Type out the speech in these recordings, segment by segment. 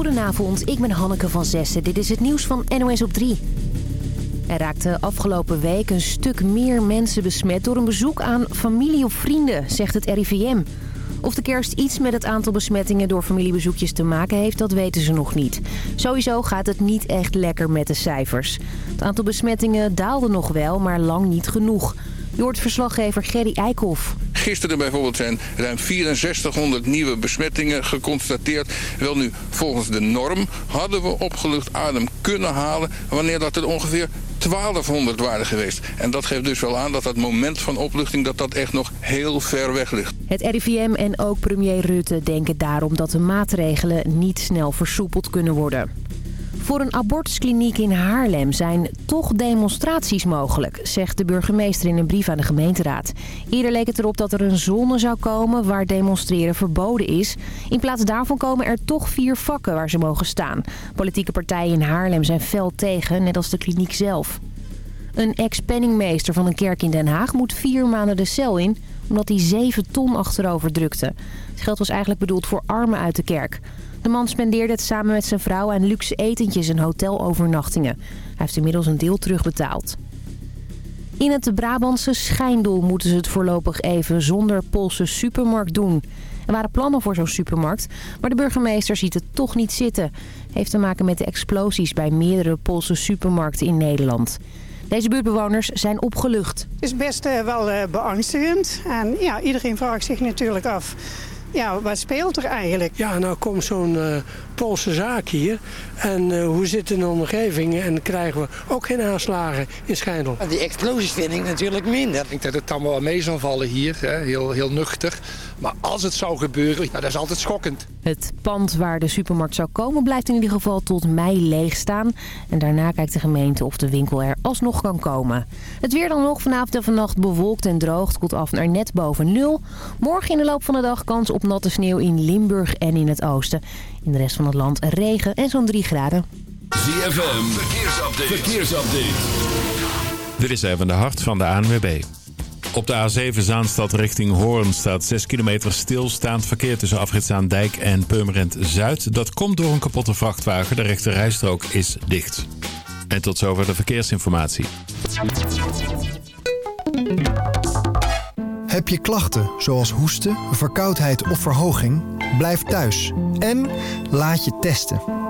Goedenavond, ik ben Hanneke van Zessen. Dit is het nieuws van NOS op 3. Er raakten afgelopen week een stuk meer mensen besmet... door een bezoek aan familie of vrienden, zegt het RIVM. Of de kerst iets met het aantal besmettingen door familiebezoekjes te maken heeft, dat weten ze nog niet. Sowieso gaat het niet echt lekker met de cijfers. Het aantal besmettingen daalde nog wel, maar lang niet genoeg. Je hoort verslaggever Gerry Eikhoff. Gisteren bijvoorbeeld zijn ruim 6400 nieuwe besmettingen geconstateerd. Wel nu, volgens de norm hadden we opgelucht adem kunnen halen... wanneer dat er ongeveer 1200 waren geweest. En dat geeft dus wel aan dat dat moment van opluchting... dat dat echt nog heel ver weg ligt. Het RIVM en ook premier Rutte denken daarom dat de maatregelen niet snel versoepeld kunnen worden. Voor een abortuskliniek in Haarlem zijn toch demonstraties mogelijk, zegt de burgemeester in een brief aan de gemeenteraad. Eerder leek het erop dat er een zone zou komen waar demonstreren verboden is. In plaats daarvan komen er toch vier vakken waar ze mogen staan. Politieke partijen in Haarlem zijn fel tegen, net als de kliniek zelf. Een ex-penningmeester van een kerk in Den Haag moet vier maanden de cel in... omdat hij zeven ton achterover drukte. Het geld was eigenlijk bedoeld voor armen uit de kerk. De man spendeerde het samen met zijn vrouw aan luxe etentjes en hotelovernachtingen. Hij heeft inmiddels een deel terugbetaald. In het Brabantse Schijndel moeten ze het voorlopig even zonder Poolse supermarkt doen. Er waren plannen voor zo'n supermarkt, maar de burgemeester ziet het toch niet zitten. Heeft te maken met de explosies bij meerdere Poolse supermarkten in Nederland. Deze buurtbewoners zijn opgelucht. Het is best uh, wel uh, beangstigend. En ja, iedereen vraagt zich natuurlijk af ja, wat speelt er eigenlijk? Ja, nou komt zo'n uh, Poolse zaak hier. En uh, hoe zit het in de omgeving? En krijgen we ook geen aanslagen in Schijndel. Die explosies vind ik natuurlijk minder. Ik denk dat het allemaal wel mee zal vallen hier. Hè? Heel, heel nuchter. Maar als het zou gebeuren, nou, dat is altijd schokkend. Het pand waar de supermarkt zou komen blijft in ieder geval tot mei leeg staan. En daarna kijkt de gemeente of de winkel er alsnog kan komen. Het weer dan nog vanavond en vannacht bewolkt en droog. koelt af naar net boven nul. Morgen in de loop van de dag kans op natte sneeuw in Limburg en in het oosten. In de rest van het land regen en zo'n 3 graden. ZFM, verkeersupdate. verkeersupdate. Dit is even de hart van de ANWB. Op de A7 Zaanstad richting Hoorn staat 6 kilometer stilstaand verkeer tussen Afritzaandijk en Purmerend Zuid. Dat komt door een kapotte vrachtwagen. De rechte rijstrook is dicht. En tot zover de verkeersinformatie. Heb je klachten zoals hoesten, verkoudheid of verhoging? Blijf thuis en laat je testen.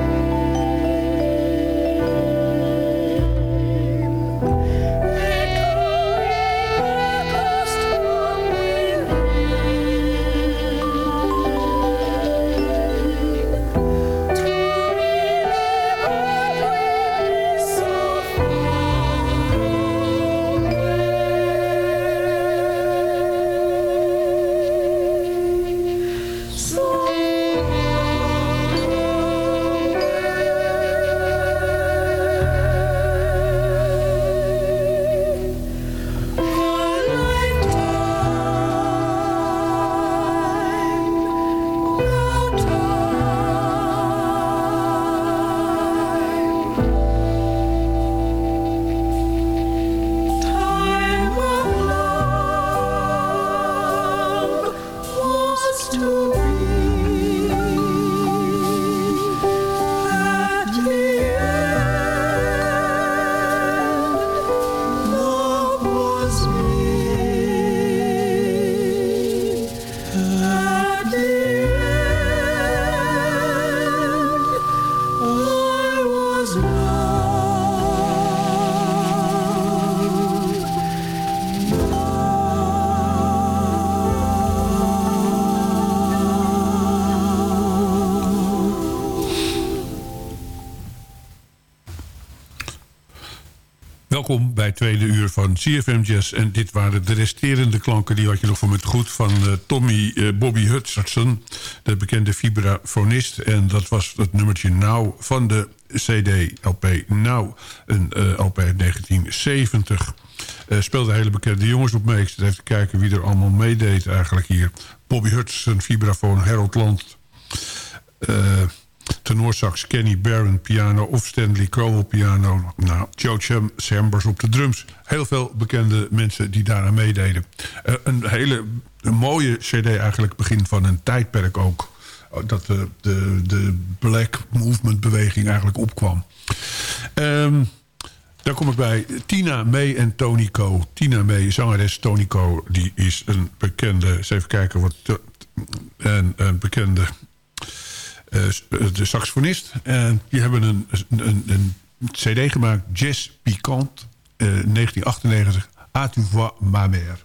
Bij tweede uur van CFM Jazz. En dit waren de resterende klanken. Die had je nog van met goed van uh, Tommy uh, Bobby Hutcherson. De bekende vibrafonist. En dat was het nummertje Now van de CD LP Now. Een uh, LP 1970. speelde hele bekende jongens op mee. Ik zit even te kijken wie er allemaal meedeed eigenlijk hier. Bobby Hutcherson, vibrafoon, Harold Land... tenorsax Kenny Barron piano of Stanley Crowell piano. Nou, Joe Cham Chambers op de drums. Heel veel bekende mensen die daaraan meededen. Uh, een hele mooie cd eigenlijk, begin van een tijdperk ook. Dat de, de, de Black Movement beweging eigenlijk opkwam. Um, dan kom ik bij Tina May en Tony Co. Tina May, zangeres Tony Co. Die is een bekende... Eens even kijken wat... Een, een bekende de saxofonist. En die hebben een, een, een cd gemaakt, Jazz Piquant, uh, 1998. A tu vois ma mère.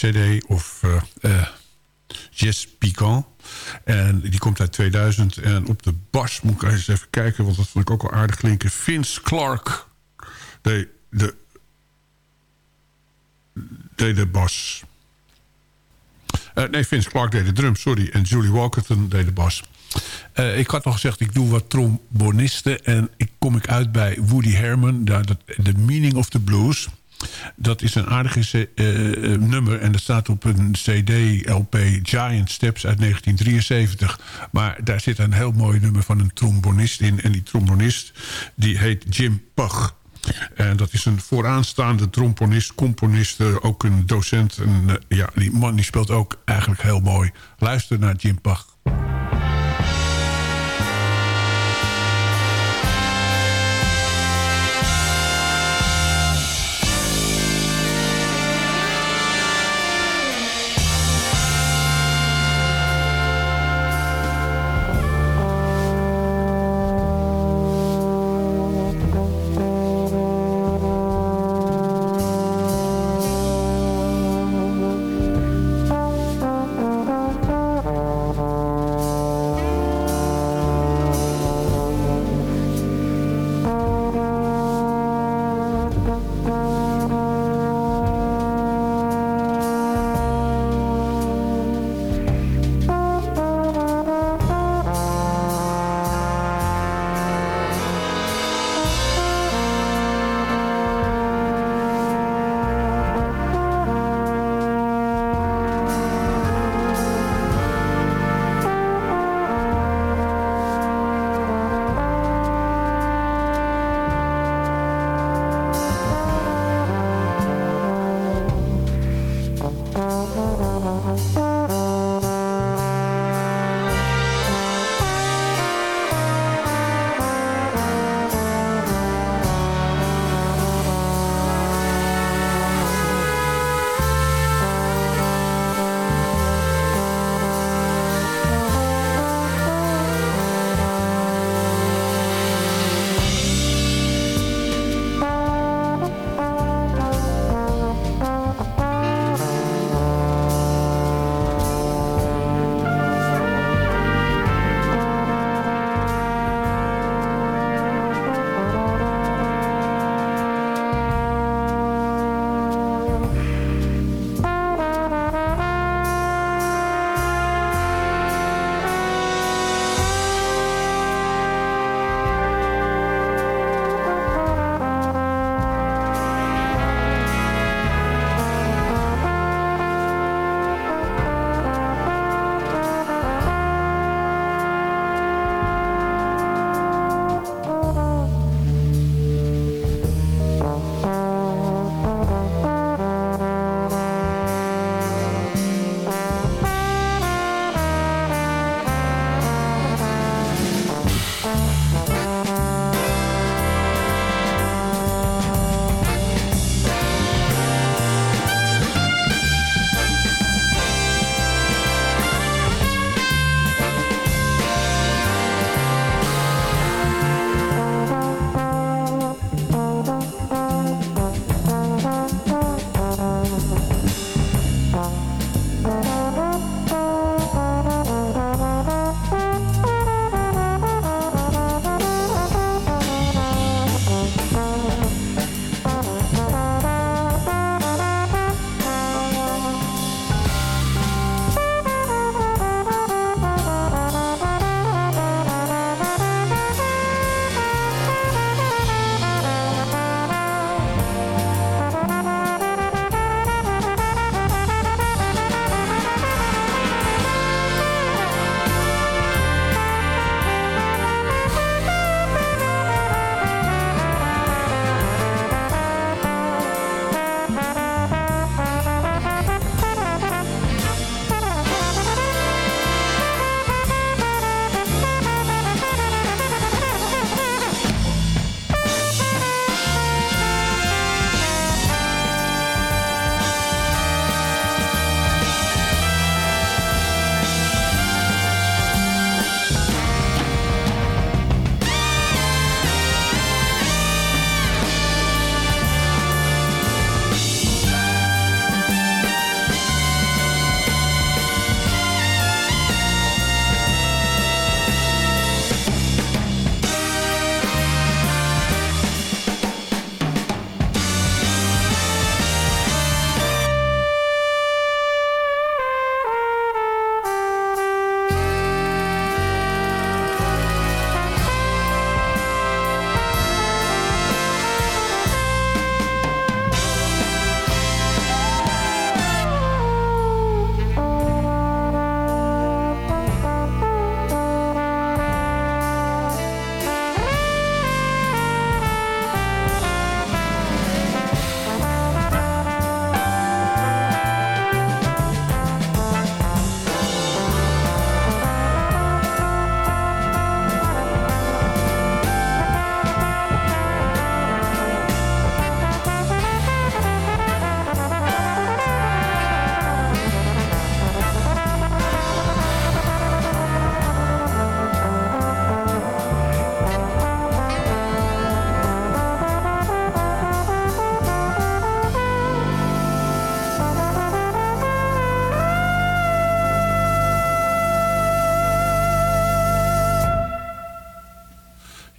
Cd. Of uh, Jess. En die komt uit 2000. En op de bas moet ik eens even kijken... want dat vond ik ook wel aardig klinken. Vince Clark. De, de, deed de bas. Uh, nee, Vince Clark deed de drums, sorry. En Julie Walkerton deed de bas. Ik had nog gezegd, ik doe wat trombonisten. En ik kom ik uit bij Woody Herman. The Meaning of the Blues. Dat is een aardige uh, nummer en dat staat op een CD-LP Giant Steps uit 1973. Maar daar zit een heel mooi nummer van een trombonist in. En die trombonist die heet Jim Pug. En dat is een vooraanstaande trombonist, componist, ook een docent. En, ja, die man die speelt ook eigenlijk heel mooi. Luister naar Jim Pug.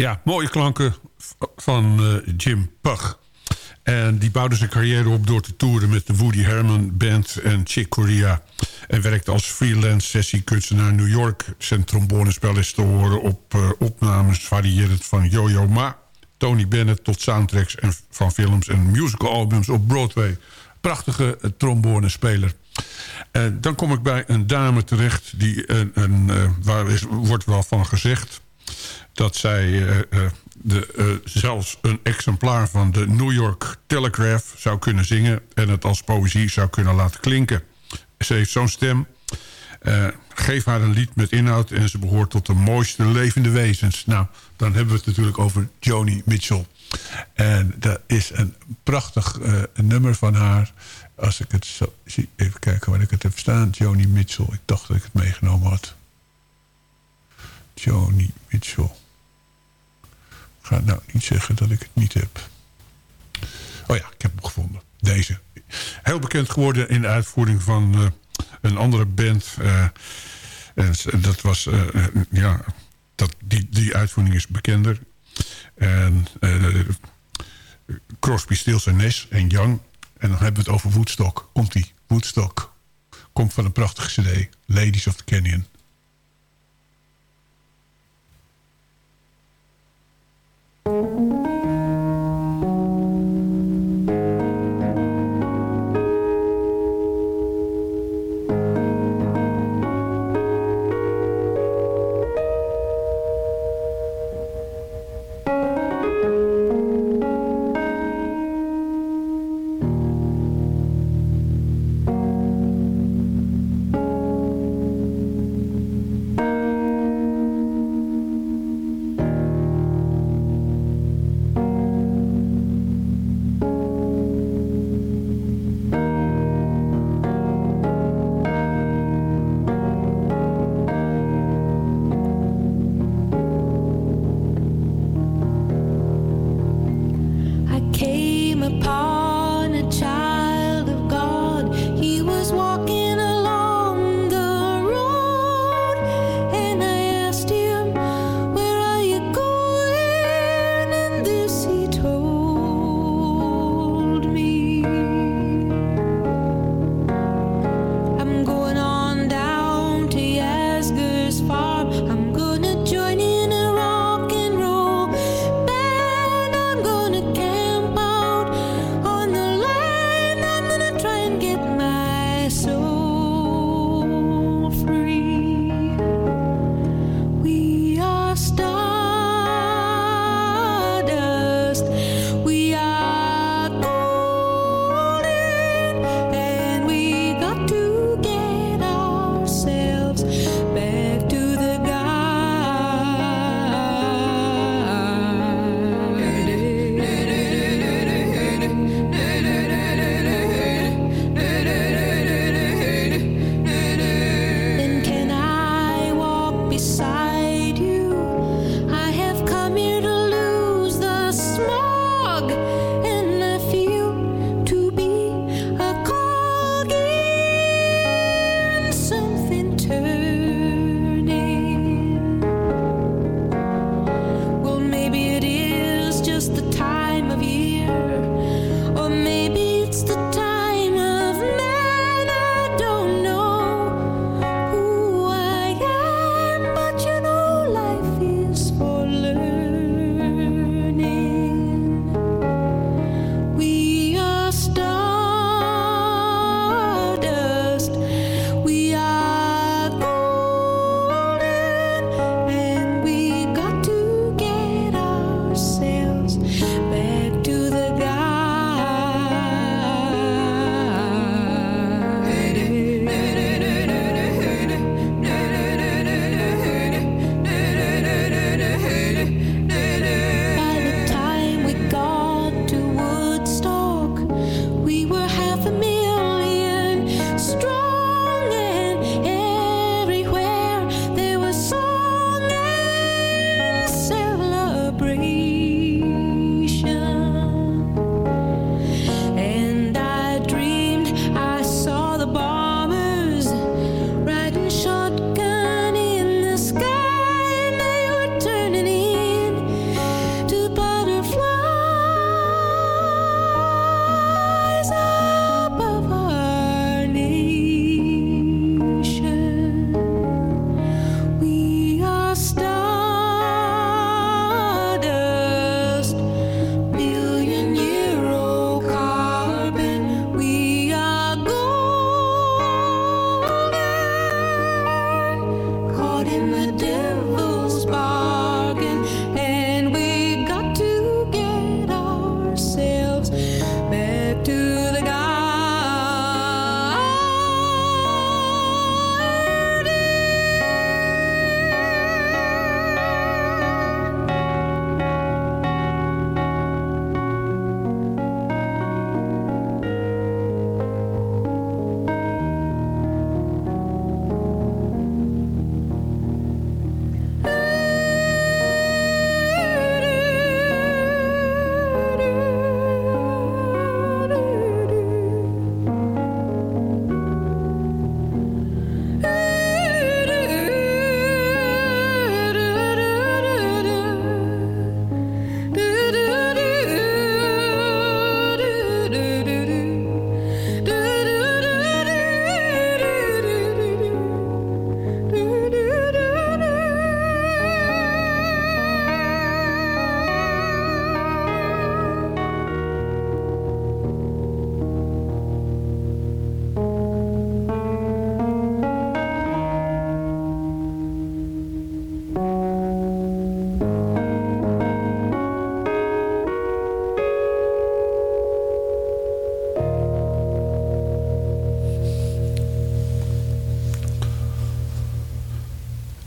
Ja, mooie klanken van uh, Jim Pug. En die bouwde zijn carrière op door te toeren met de Woody Herman Band en Chick Corea. En werkte als freelance sessiekunstenaar in New York. Zijn trombonespel is te horen op uh, opnames variërend van Yo-Yo Ma... Tony Bennett tot soundtracks en, van films en musicalalbums op Broadway. Prachtige uh, trombonespeler. En dan kom ik bij een dame terecht... Die een, een, waar is, wordt wel van gezegd dat zij de, zelfs een exemplaar van de New York Telegraph zou kunnen zingen... en het als poëzie zou kunnen laten klinken. Ze heeft zo'n stem. Geef haar een lied met inhoud en ze behoort tot de mooiste levende wezens. Nou, dan hebben we het natuurlijk over Joni Mitchell. En dat is een prachtig nummer van haar. Als ik het zo zie, even kijken waar ik het heb staan. Joni Mitchell, ik dacht dat ik het meegenomen had. Joni Mitchell. Ga nou niet zeggen dat ik het niet heb. Oh ja, ik heb hem gevonden. Deze. Heel bekend geworden in de uitvoering van uh, een andere band. Uh, en dat was, uh, ja, dat, die, die uitvoering is bekender. En Crosby, Stills en Nash en Young. En dan hebben we het over Woodstock. Komt die Woodstock. Komt van een prachtige cd. Ladies of the Canyon.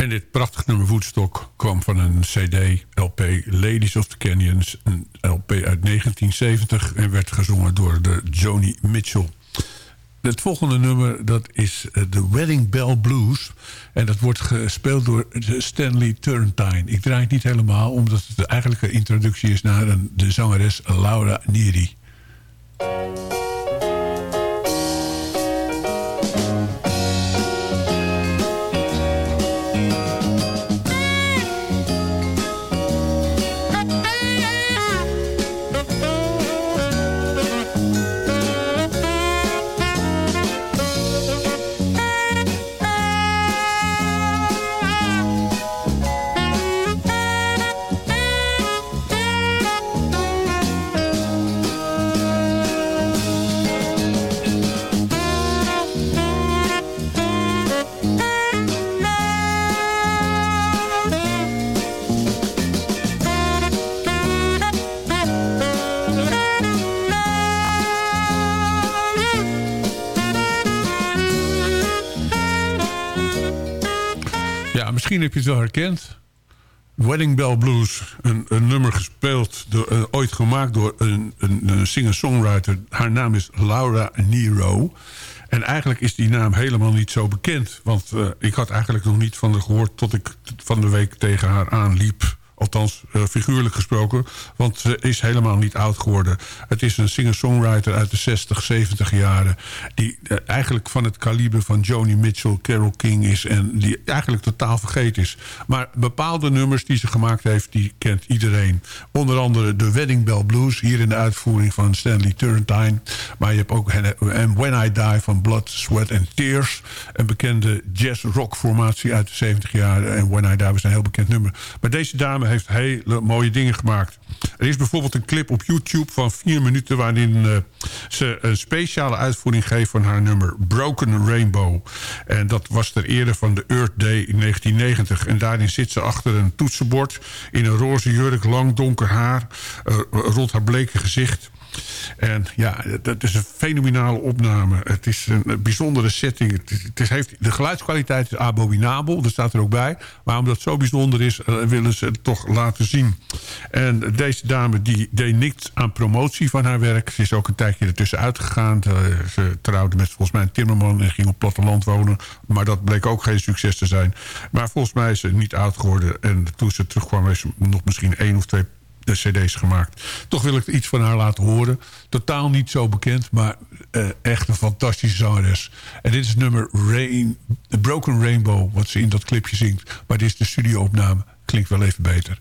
En dit prachtige nummer Woodstock kwam van een cd, LP Ladies of the Canyons. Een LP uit 1970 en werd gezongen door de Joni Mitchell. Het volgende nummer dat is eh, The Wedding Bell Blues. En dat wordt gespeeld door Stanley Turrentine. Ik draai het niet helemaal, omdat het de eigenlijke introductie is naar een, de zangeres Laura Neri. Misschien heb je het wel herkend. Wedding Bell Blues, een, een nummer gespeeld, door, uh, ooit gemaakt door een, een, singer-songwriter. Haar naam is Laura Nero. En eigenlijk is die naam helemaal niet zo bekend. Want uh, ik had eigenlijk nog niet van haar gehoord tot ik van de week tegen haar aanliep. Althans, uh, figuurlijk gesproken. Want ze is helemaal niet oud geworden. Het is een singer-songwriter uit de 60, 70 jaren. Die uh, eigenlijk van het kaliber van Joni Mitchell, Carole King is. En die eigenlijk totaal vergeten is. Maar bepaalde nummers die ze gemaakt heeft, die kent iedereen. Onder andere de Wedding Bell Blues. Hier in de uitvoering van Stanley Turrentine. Maar je hebt ook And When I Die van Blood, Sweat and Tears. Een bekende jazz-rock formatie uit de 70 jaren. En When I Die was een heel bekend nummer. Maar deze dame heeft hele mooie dingen gemaakt. Er is bijvoorbeeld een clip op YouTube van vier minuten... waarin uh, ze een speciale uitvoering geeft van haar nummer Broken Rainbow. En dat was ter ere van de Earth Day in 1990. En daarin zit ze achter een toetsenbord... in een roze jurk, lang donker haar... Uh, rond haar bleke gezicht... En ja, dat is een fenomenale opname. Het is een bijzondere setting. Het is, heeft, de geluidskwaliteit is abominabel, dat staat er ook bij. Maar omdat het zo bijzonder is, uh, willen ze het toch laten zien. En deze dame die deed niks aan promotie van haar werk. Ze is ook een tijdje ertussen uitgegaan. Ze trouwde met volgens mij een timmerman en ging op platteland wonen. Maar dat bleek ook geen succes te zijn. Maar volgens mij is ze niet oud geworden. En toen ze terugkwam, is ze nog misschien één of twee de cd's gemaakt. Toch wil ik iets van haar laten horen. Totaal niet zo bekend, maar uh, echt een fantastische zangeres. En dit is nummer Rain, The Broken Rainbow, wat ze in dat clipje zingt. Maar dit is de studioopname. Klinkt wel even beter.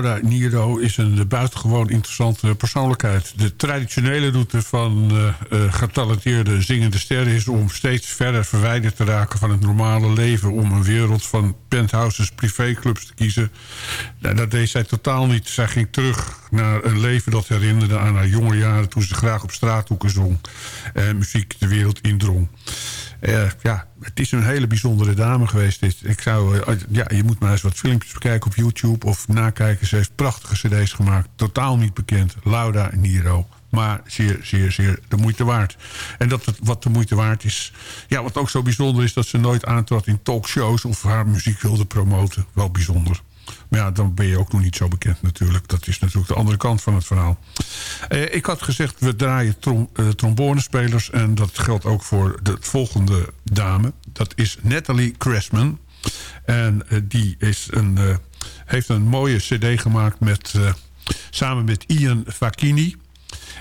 Laura Niro is een buitengewoon interessante persoonlijkheid. De traditionele route van eh, eh, getalenteerde zingende sterren... is om steeds verder verwijderd te raken van het normale leven... om een wereld van penthouses, privéclubs te kiezen. Nou, dat deed zij totaal niet. Zij ging terug naar een leven dat herinnerde aan haar jonge jaren... toen ze graag op straathoeken zong en muziek de wereld indrong. Eh, ja, het is een hele bijzondere dame geweest. Ik zou, eh, ja, je moet maar eens wat filmpjes bekijken op YouTube of nakijken. Ze heeft prachtige cd's gemaakt. Totaal niet bekend. Laura Niro. Maar zeer, zeer, zeer de moeite waard. En dat het wat de moeite waard is. Ja, wat ook zo bijzonder is dat ze nooit aantrad in talkshows... of haar muziek wilde promoten. Wel bijzonder. Maar ja, dan ben je ook nog niet zo bekend natuurlijk. Dat is natuurlijk de andere kant van het verhaal. Eh, ik had gezegd, we draaien trom, eh, en dat geldt ook voor de volgende dame. Dat is Natalie Cressman. En eh, die is een, eh, heeft een mooie cd gemaakt met, samen met Ian Facchini...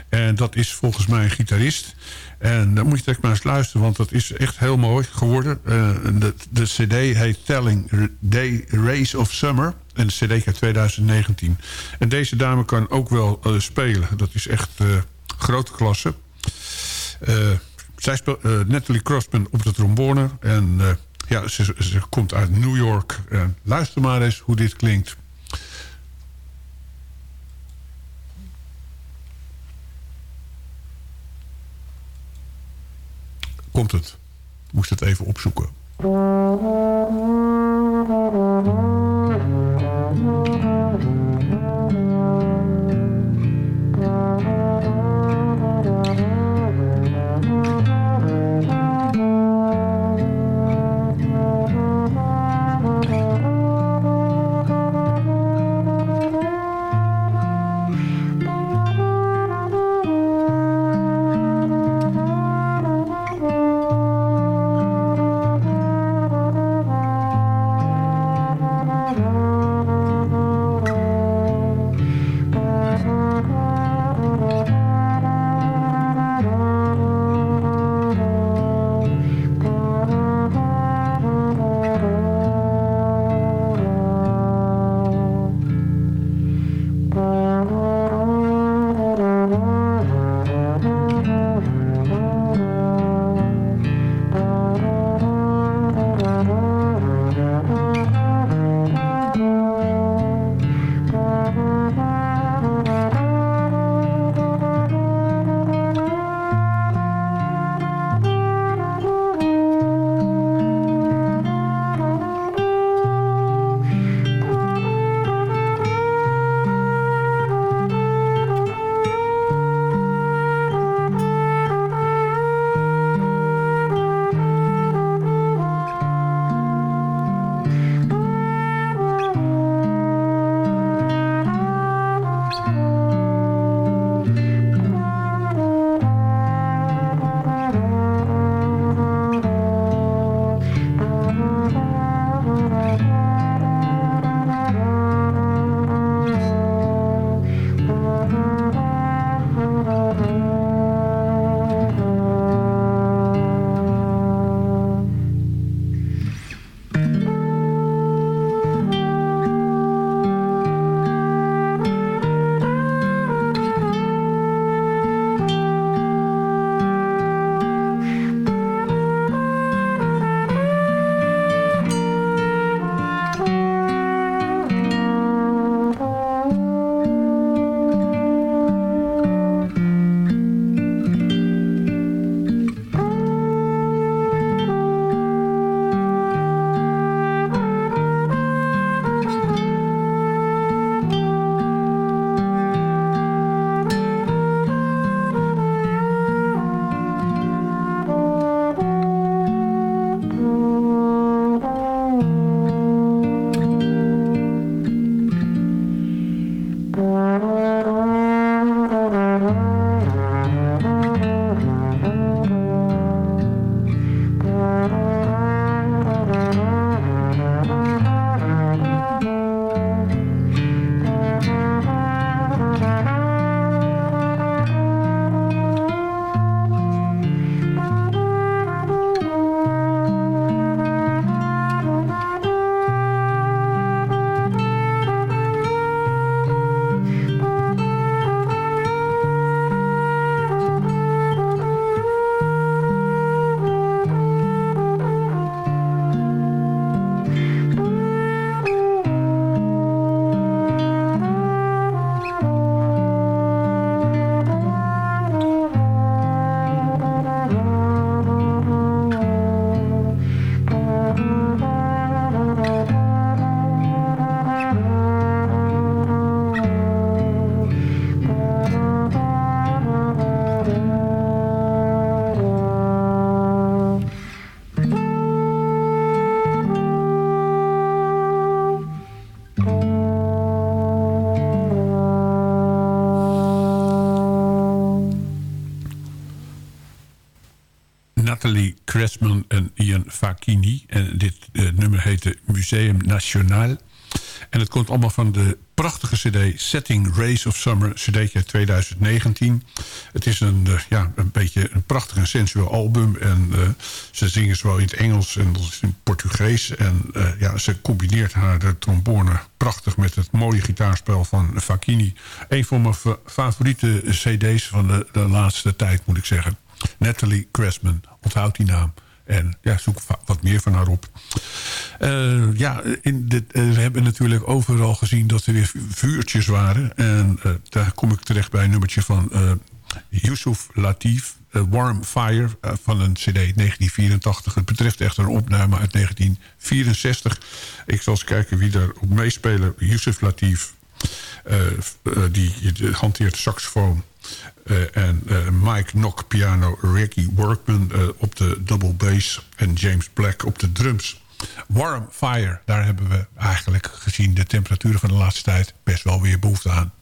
En dat is volgens mij een gitarist. En dan moet je echt maar eens luisteren, want dat is echt heel mooi geworden. De, de cd heet Telling Day Race of Summer. En de cd uit 2019. En deze dame kan ook wel eh, spelen. Dat is echt eh, grote klasse. Eh, zij speelt Natalie Crossman op de trombone. En ja, ze, ze komt uit New York. Luister maar eens hoe dit klinkt. Komt het? Moest het even opzoeken. Thank you. En het komt allemaal van de prachtige cd Setting Race of Summer, cd 2019. Het is een, eh, ja, een beetje een prachtig en sensueel album. En eh, ze zingen zowel in het Engels en in het Portugees. En eh, ja, ze combineert haar de trombone prachtig met het mooie gitaarspel van Facchini. Een van mijn fa- favoriete cd's van de, de laatste tijd, moet ik zeggen. Natalie Cressman, onthoud die naam. En ja, zoek wat meer van haar op. Eh, ja, in eh, we hebben natuurlijk overal gezien dat er weer vu- vuurtjes waren. En eh, daar kom ik terecht bij een nummertje van Yusuf Latif. Warm Fire van een cd 1984. Het betreft echt een opname uit 1964. Ik zal eens kijken wie daarop meespelen. Yusuf Latif, die hanteert saxofoon. Eh, en eh, Mike Nock piano, Ricky Workman eh, op de double bass... en James Black op de drums. Warm Fire, daar hebben we eigenlijk gezien de temperaturen van de laatste tijd... best wel weer behoefte aan.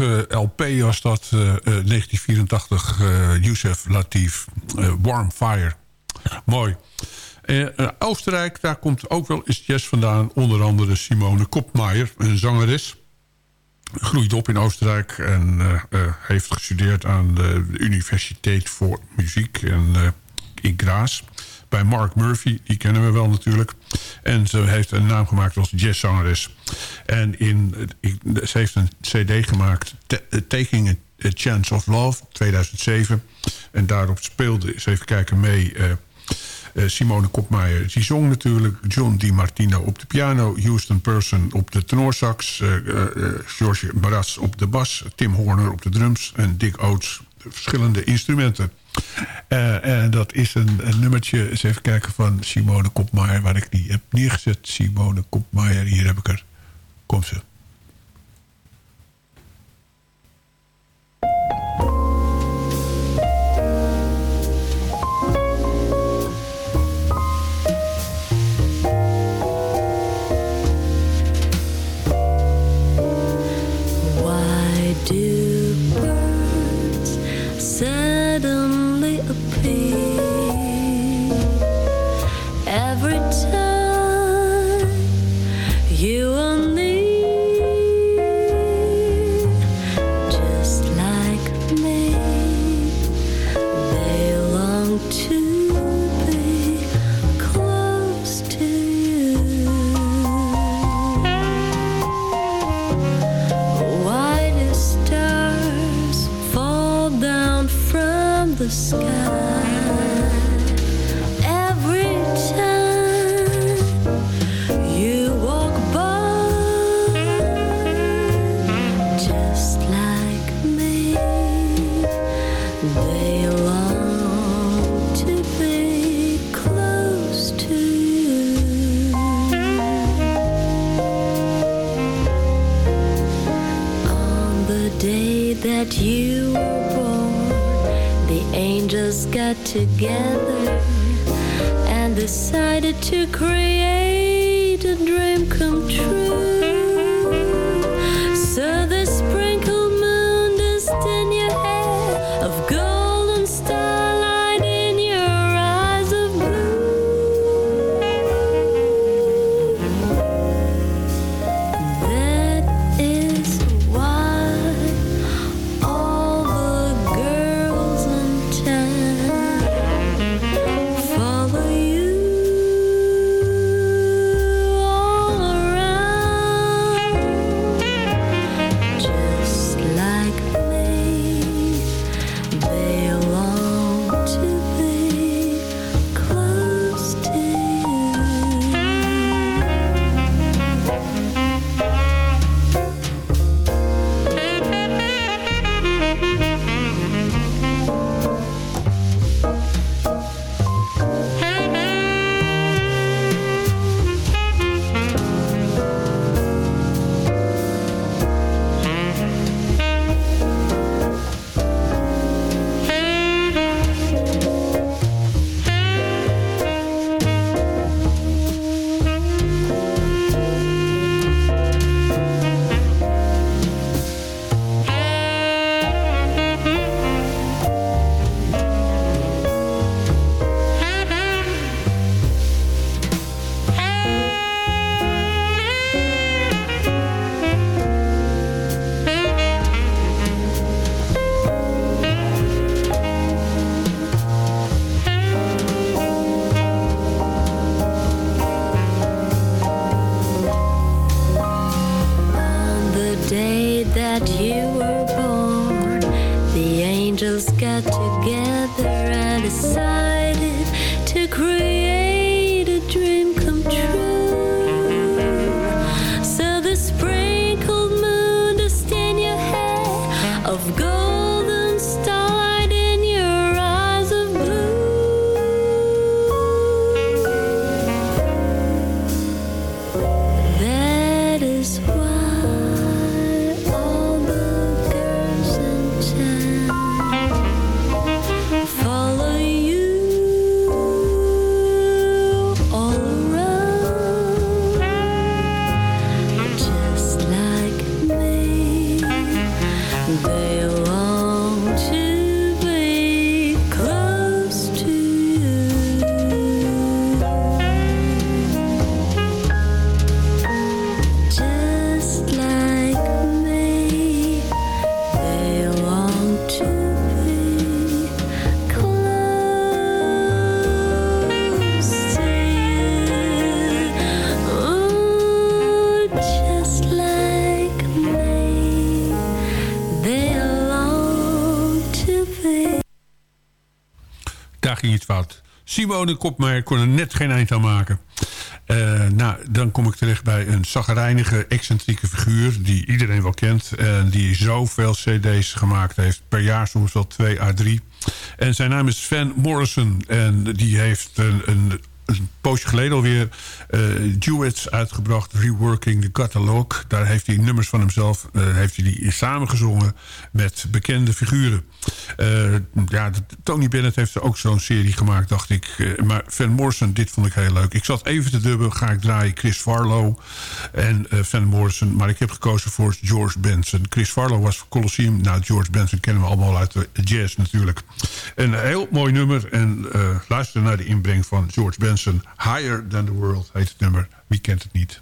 Prachtige LP was dat. eh, eh, 1984, eh Youssef Latif, eh, Warm Fire. Mooi. Eh, eh, Oostenrijk, daar komt ook wel eens jazz vandaan. Onder andere Simone Kopmaier, een zangeres. Groeide op in Oostenrijk en eh, eh, heeft gestudeerd aan de Universiteit voor Muziek eh, in Graz. Bij Mark Murphy, die kennen we wel natuurlijk. En ze heeft een naam gemaakt als jazzzangeres. En in, ze heeft een cd gemaakt, eh, Taking a, Chance of Love, 2007. En daarop speelde, eens even kijken, mee... eh, eh, Simone Kopmaier, die zong natuurlijk. John Di Martino op de piano. Houston Person op de tenorsax. George Baras op de bas. Tim Horner op de drums. En Dick Oates, de verschillende instrumenten. Eh, en dat is een, een nummertje, eens even kijken, van Simone Kopmaier... waar ik die heb neergezet. Simone Kopmaier, hier heb ik er. Komt ze. Do suddenly appear iets fout. Simone Kopmeijer kon er net geen eind aan maken. Eh, nou, dan kom ik terecht bij een zagrijnige, excentrieke figuur... die iedereen wel kent en die zoveel cd's gemaakt heeft. Per jaar soms wel twee à drie. En zijn naam is Van Morrison. En die heeft een, een een poosje geleden alweer uh, duets uitgebracht. Reworking the Catalog. Daar heeft hij nummers van hemzelf uh, heeft hij die samengezongen met bekende figuren. Uh, ja, Tony Bennett heeft er ook zo'n serie gemaakt, dacht ik. maar Van Morrison, dit vond ik heel leuk. Ik zat even te dubben, ga ik draaien Chris Farlow en Van Morrison. Maar ik heb gekozen voor George Benson. Chris Farlow was voor Colosseum. Nou, George Benson kennen we allemaal uit de jazz natuurlijk. Een heel mooi nummer. En luister naar de inbreng van George Benson. Higher Than The World heet het nummer. Wie kent het niet?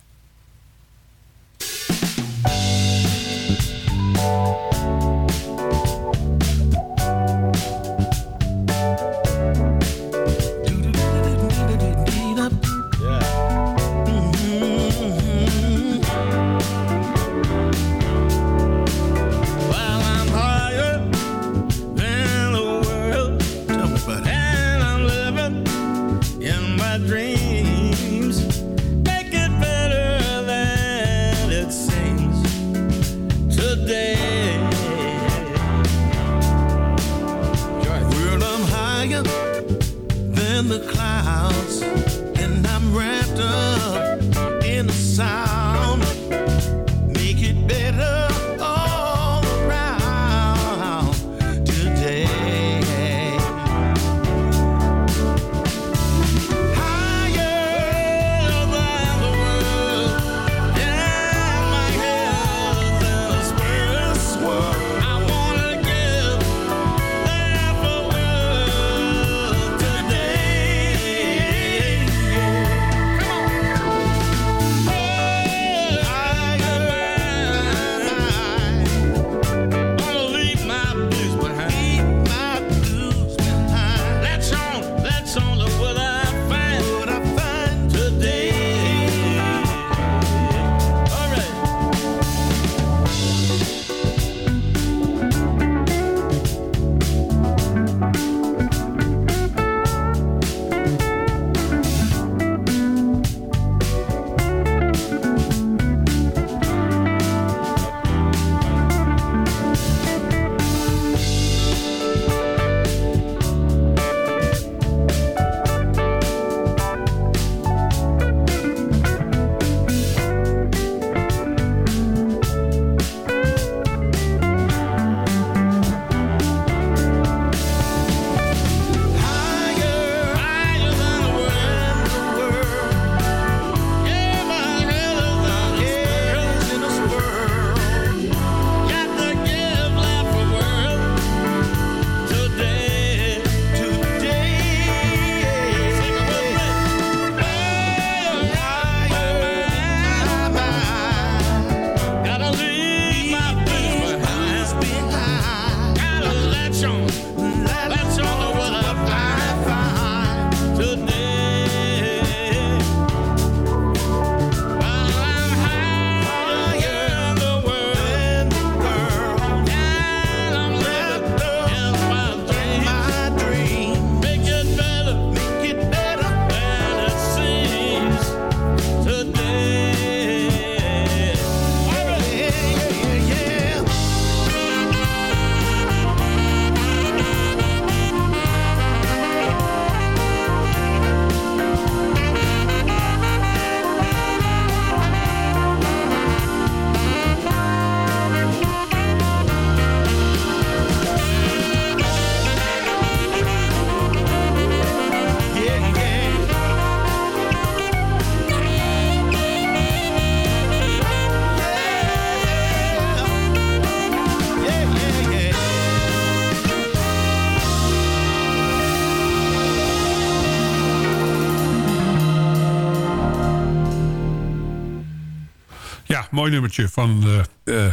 Nummertje van eh, eh,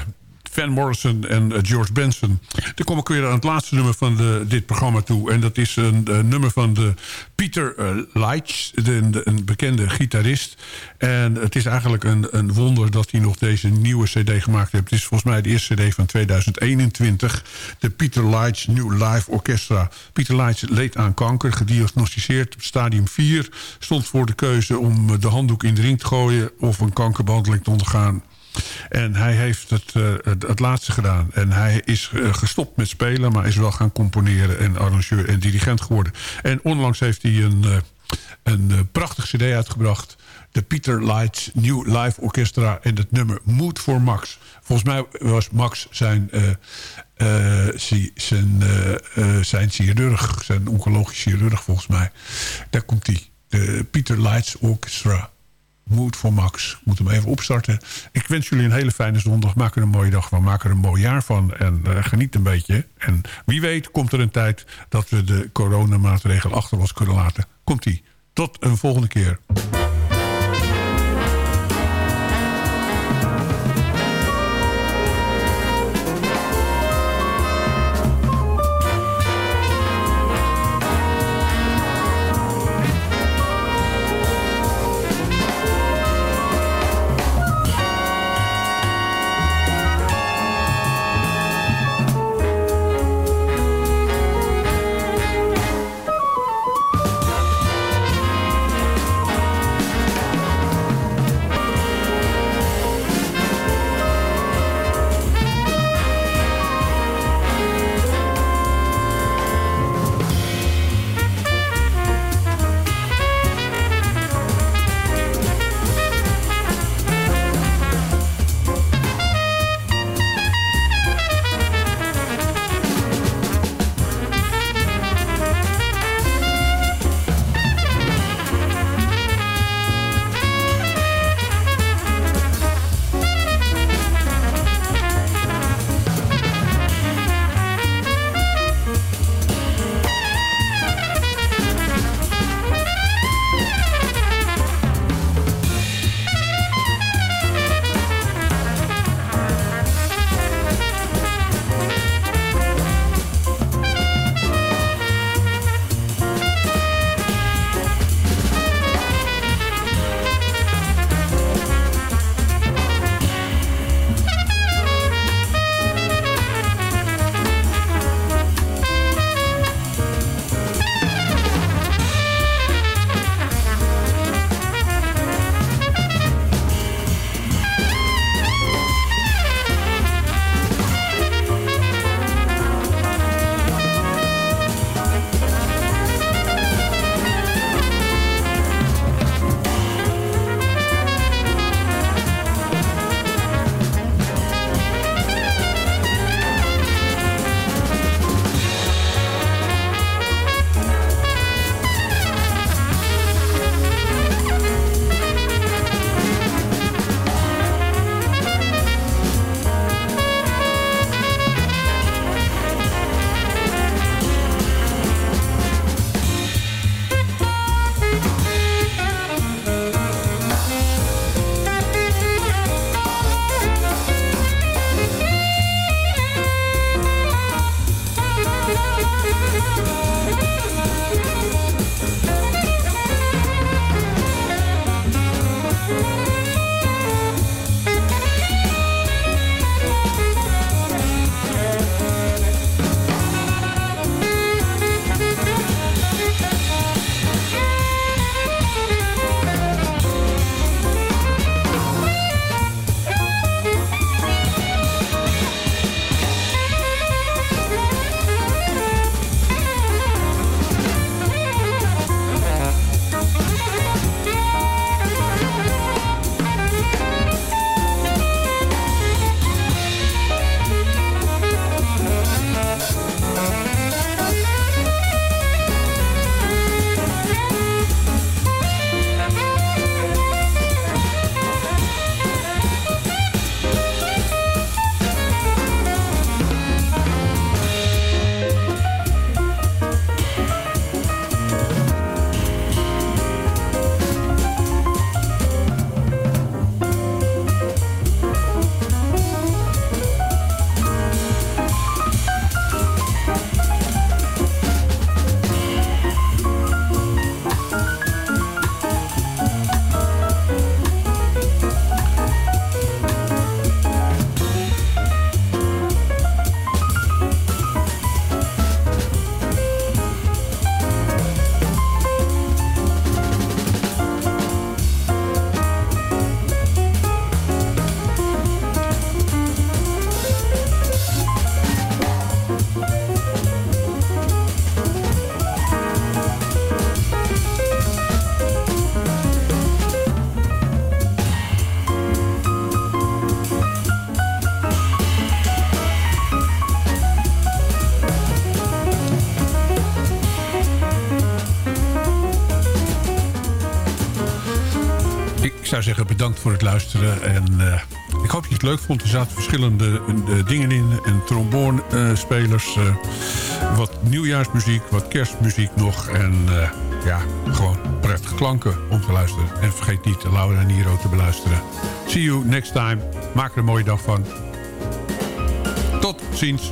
Van Morrison en eh, George Benson. Dan kom ik weer aan het laatste nummer van de, dit programma toe. En dat is een, nummer van de Peter uh, Leitch, een bekende gitarist. En het is eigenlijk een, een wonder dat hij nog deze nieuwe cd gemaakt heeft. Het is volgens mij de eerste cd van 2021. De Peter Leitch New Live Orchestra. Peter Leitch leed aan kanker, gediagnosticeerd op stadium 4. Stond voor de keuze om de handdoek in de ring te gooien... of een kankerbehandeling te ondergaan. En hij heeft het, eh, het, het laatste gedaan. En hij is eh, gestopt met spelen, maar is wel gaan componeren... en arrangeur en dirigent geworden. En onlangs heeft hij een, eh, een prachtig cd uitgebracht... De Peter Lights New Live Orchestra en het nummer Mood for Max. Volgens mij was Max zijn, zi- zijn, zijn chirurg, zijn oncologisch chirurg volgens mij. Daar komt hij. De Peter Lights Orchestra. Mood for Max. Moet hem even opstarten. Ik wens jullie een hele fijne zondag. Maak er een mooie dag van. Maak er een mooi jaar van. En eh, geniet een beetje. En wie weet komt er een tijd dat we de coronamaatregelen achter ons kunnen laten. Komt-ie. Tot een volgende keer. Zeggen bedankt voor het luisteren. En eh, ik hoop dat je het leuk vond. Er zaten verschillende eh, dingen in. En trombonespelers. eh wat nieuwjaarsmuziek, wat kerstmuziek nog. En ja, gewoon prettige klanken om te luisteren. En vergeet niet Laura Niro te beluisteren. See you next time. Maak er een mooie dag van. Tot ziens.